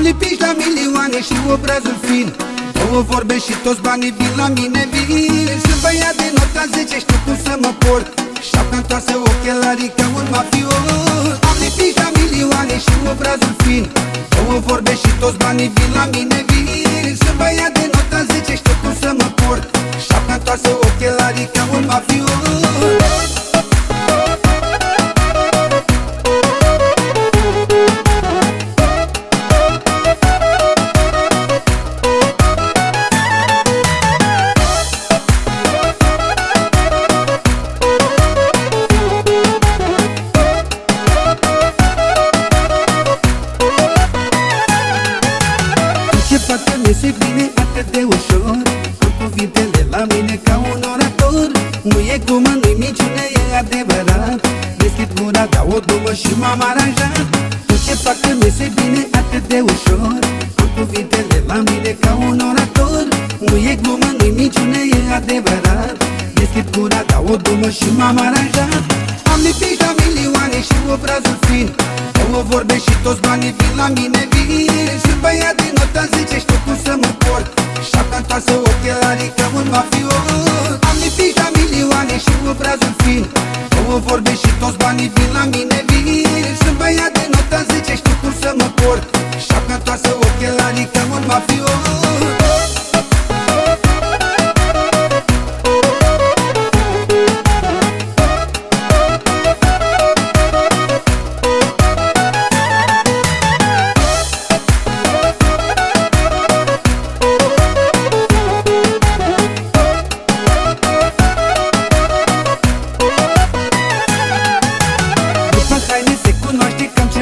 Am lipit la milioane și obrazul fin. Două vorbe și toți banii vin la mine vin. Sunt băiat de nota 10, știu cum să mă port. Șapca întoasă ochelarii ca un mafiot Am lipit la milioane și obrazul fin. Două vorbe și toți banii vin la mine vin. Sunt băiat de nota 10, știu cum să mă port. Șapca întoasă ochelarii ca un mafiot Ce facă mi se bine atât de ușor. Am cuvintele la mine ca un orator. Nu e glumă, nu-i minciună, e adevărat. Deschid gura, dau o dumă și m-am aranjat. Tot ce facă mi se bine atât de ușor. Am cuvintele la mine ca un orator. Nu e glumă, nu-i minciună, e adevărat. Deschid gura, dau o dumă și m-am aranjat. Am lipit la milioane și obrazul fin. Două vorbe și toți banii vin la mine vin. Sunt băiat din nota 10, știu cum să mă port. Șapca întoasă ochelarii ca un mafiot Am lipit la milioane și obrazul fin. Două vorbe și toți banii vin la mine vin. Sunt băiat din nota 10, știu cum să mă port. Șapca întoasă ochelarii ca un mafiot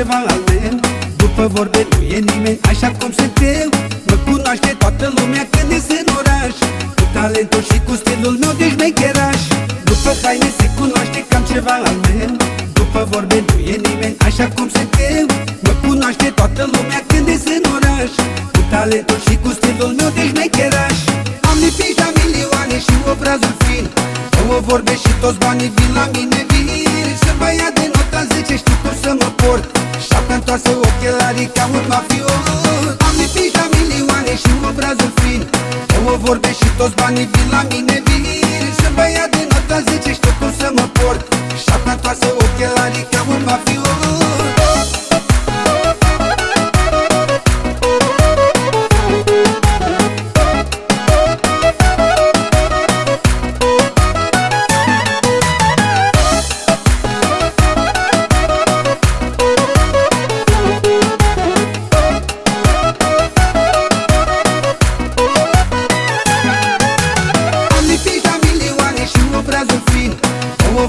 cunoaște cam ceva al meu După vorbe nu e nimeni așa cum sunt eu. Mă cunoaște toată lumea când ies în oraș. Cu talentul și cu stilul meu de șmecheraș. După haine se cunoaște cam ceva al meu După vorbe nu e nimeni așa cum sunt eu. Mă cunoaște toată lumea când ies în oraș. Cu talentul și cu stilul meu de șmecheraș. Am lipit la milioane și obrazul fin. Două vorbe și toți banii vin la mine vin. Sunt băiat de Șapca întoasă ochelarii ca un mafiot. Am lipit la milioane și obrazul fin. Două vorbe și toți banii vin la mine vin. Sunt băiat de nota 10, știu cum să mă port. Șapca întoasă ochelarii ca un mafiot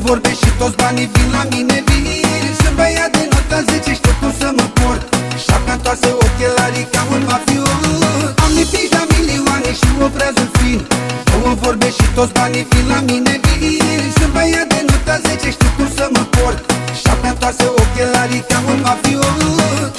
vorbe și toți banii vin la mine vin. Sunt băiat de nota 10, știu cum să mă port. Șapca întoasă ochelarii ca un mafiot Am lipit la milioane și obrazul fin. Două vorbe și toți banii vin la mine vin. Sunt băiat de nota 10, știu cum să mă port. Șapca întoasă ochelarii ca un mafiot